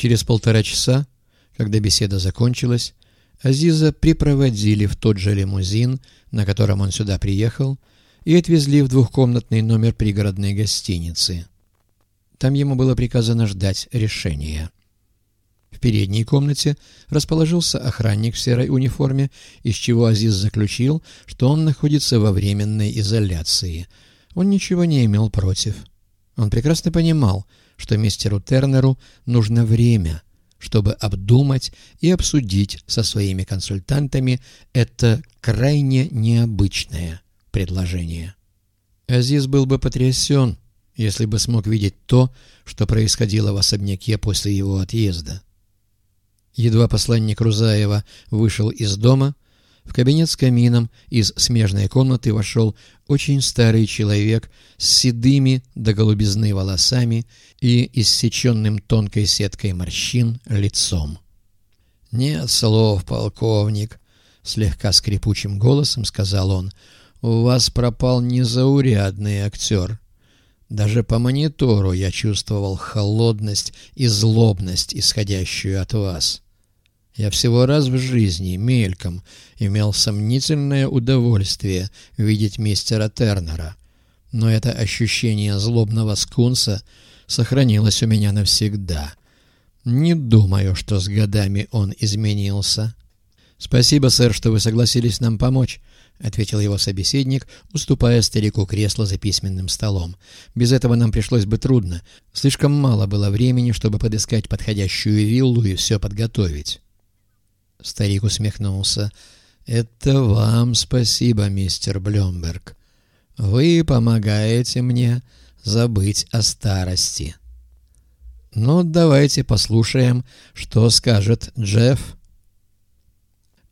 Через полтора часа, когда беседа закончилась, Азиза припроводили в тот же лимузин, на котором он сюда приехал, и отвезли в двухкомнатный номер пригородной гостиницы. Там ему было приказано ждать решения. В передней комнате расположился охранник в серой униформе, из чего Азиз заключил, что он находится во временной изоляции. Он ничего не имел против. Он прекрасно понимал, что мистеру Тернеру нужно время, чтобы обдумать и обсудить со своими консультантами это крайне необычное предложение. Азиз был бы потрясен, если бы смог видеть то, что происходило в особняке после его отъезда. Едва посланник Рузаева вышел из дома, в кабинет с камином из смежной комнаты вошел очень старый человек с седыми до голубизны волосами и иссеченным тонкой сеткой морщин лицом. «Нет слов, полковник», — слегка скрипучим голосом сказал он, — «у вас пропал незаурядный актер». Даже по монитору я чувствовал холодность и злобность, исходящую от вас. Я всего раз в жизни, мельком, имел сомнительное удовольствие видеть мистера Тернера. Но это ощущение злобного скунса сохранилось у меня навсегда. Не думаю, что с годами он изменился. «Спасибо, сэр, что вы согласились нам помочь», — ответил его собеседник, уступая старику кресло за письменным столом. «Без этого нам пришлось бы трудно. Слишком мало было времени, чтобы подыскать подходящую виллу и все подготовить». Старик усмехнулся. «Это вам спасибо, мистер Блемберг. Вы помогаете мне забыть о старости». «Ну, давайте послушаем, что скажет Джефф».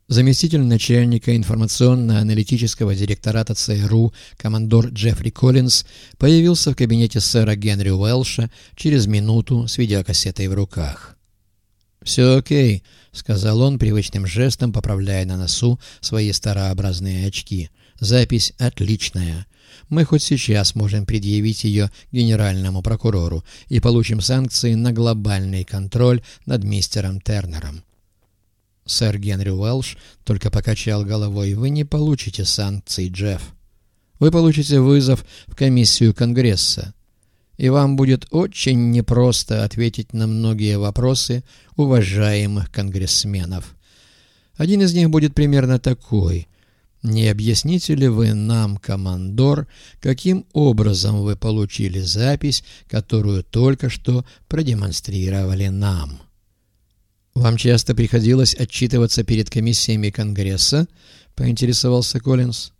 Заместитель начальника информационно-аналитического директората ЦРУ командор Джеффри Коллинз появился в кабинете сэра Генри Уэлша через минуту с видеокассетой в руках. «Все окей», — сказал он привычным жестом, поправляя на носу свои старообразные очки. «Запись отличная. Мы хоть сейчас можем предъявить ее генеральному прокурору и получим санкции на глобальный контроль над мистером Тернером». Сэр Генри Уэлш только покачал головой. «Вы не получите санкций, Джефф. Вы получите вызов в комиссию Конгресса и вам будет очень непросто ответить на многие вопросы уважаемых конгрессменов. Один из них будет примерно такой. Не объясните ли вы нам, командор, каким образом вы получили запись, которую только что продемонстрировали нам? Вам часто приходилось отчитываться перед комиссиями Конгресса? поинтересовался Коллинз.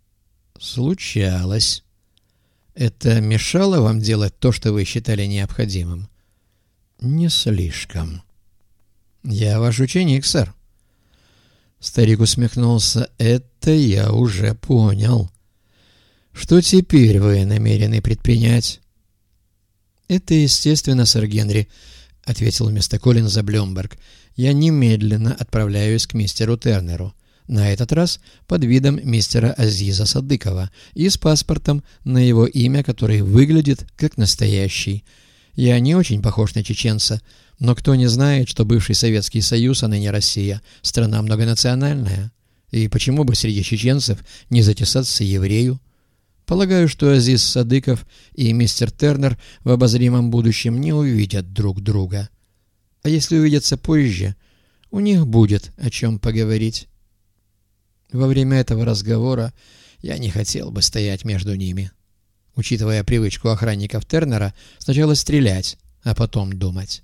Случалось. Это мешало вам делать то, что вы считали необходимым? Не слишком. Я ваш ученик, сэр. Старик усмехнулся. Это я уже понял. Что теперь вы намерены предпринять? Это естественно, сэр Генри, ответил вместо Коллинза Блюмберг. Я немедленно отправляюсь к мистеру Тернеру на этот раз под видом мистера Азиза Садыкова и с паспортом на его имя, который выглядит как настоящий. Я не очень похож на чеченца, но кто не знает, что бывший Советский Союз, а ныне Россия, страна многонациональная? И почему бы среди чеченцев не затесаться еврею? Полагаю, что Азиз Садыков и мистер Тернер в обозримом будущем не увидят друг друга. А если увидятся позже, у них будет о чем поговорить. Во время этого разговора я не хотел бы стоять между ними. Учитывая привычку охранников Тернера сначала стрелять, а потом думать.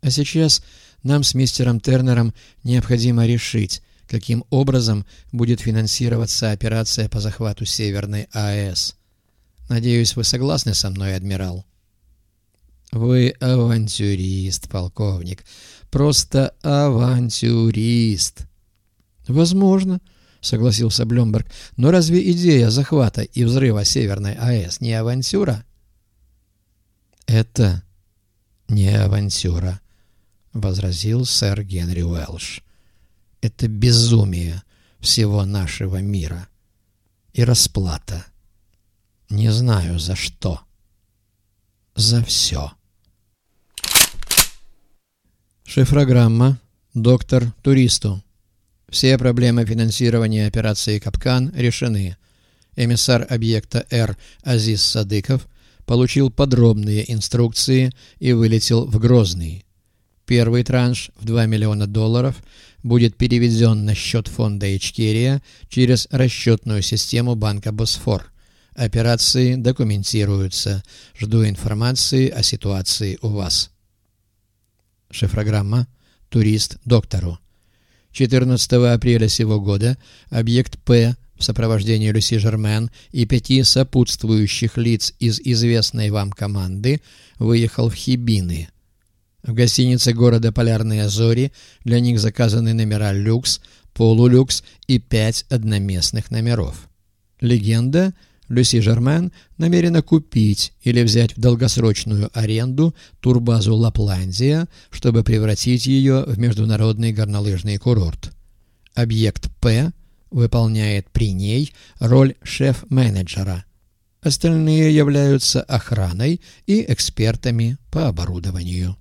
А сейчас нам с мистером Тернером необходимо решить, каким образом будет финансироваться операция по захвату Северной АЭС. Надеюсь, вы согласны со мной, адмирал? Вы авантюрист, полковник. Просто авантюрист. «Возможно», — согласился Блюмберг. «Но разве идея захвата и взрыва Северной АЭС не авантюра?» «Это не авантюра», — возразил сэр Генри Уэлш. «Это безумие всего нашего мира и расплата. Не знаю за что. За все». Шифрограмма «Доктор туристу». Все проблемы финансирования операции «Капкан» решены. Эмиссар объекта Р. Азиз Садыков получил подробные инструкции и вылетел в Грозный. Первый транш в 2 миллиона долларов будет переведен на счет фонда Ичкерия через расчетную систему банка «Босфор». Операции документируются. Жду информации о ситуации у вас. Шифрограмма «Турист доктору». 14 апреля сего года объект П в сопровождении Люси Жермен и пяти сопутствующих лиц из известной вам команды выехал в Хибины. В гостинице города Полярные Зори для них заказаны номера «Люкс», «Полулюкс» и пять одноместных номеров. Легенда – Люси Жермен намерена купить или взять в долгосрочную аренду турбазу Лапландия, чтобы превратить ее в международный горнолыжный курорт. Объект «П» выполняет при ней роль шеф-менеджера. Остальные являются охраной и экспертами по оборудованию.